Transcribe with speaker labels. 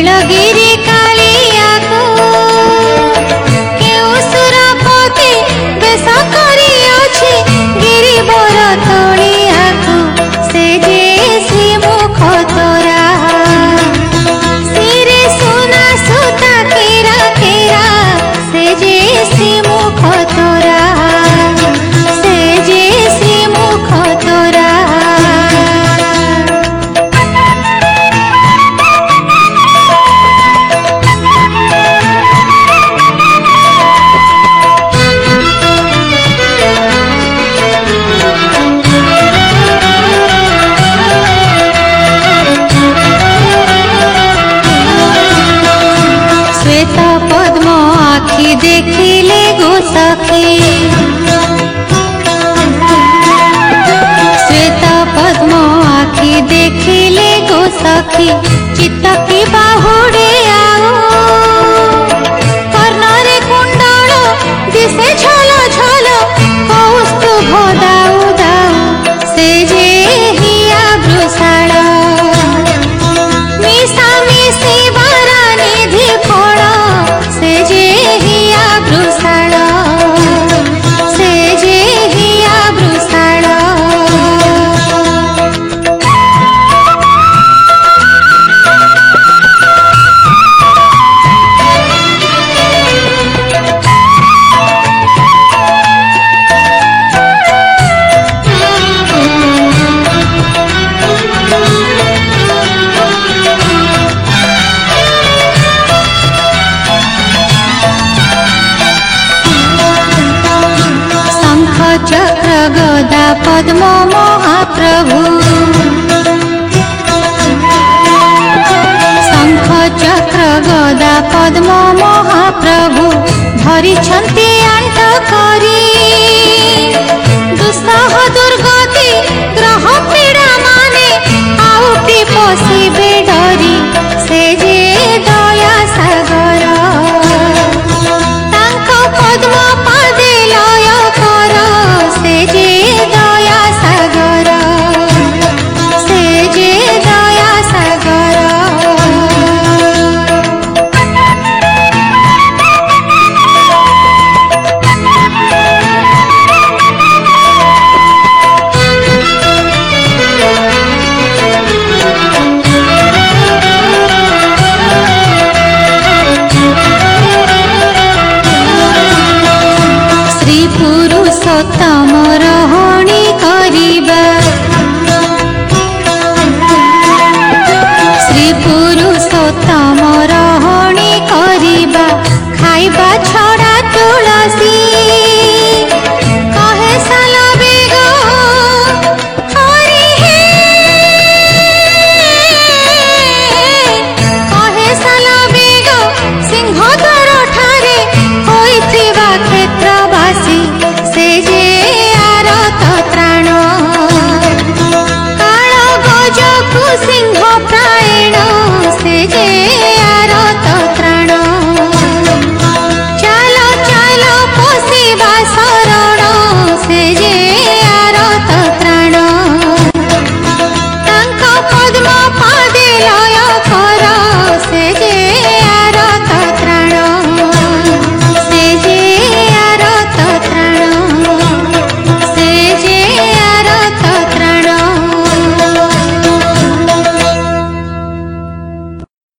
Speaker 1: ಬೆಳಗ್ಗೆ देखिले गो सखी। श्वेता पद्म गो सखी। चित्त गदा पद्म महाप्रभु शङ्ख चक्र गदा पद्म महाप्रभु ଧରିଛନ୍ତି ଆଣ୍ଟ କରି ଦୁଃସାହ ଦୁର୍ଗତି ଗ୍ରହ ପୀଡ଼ା ମାନେ ଆଉ କି ପଶିବେ ଡ त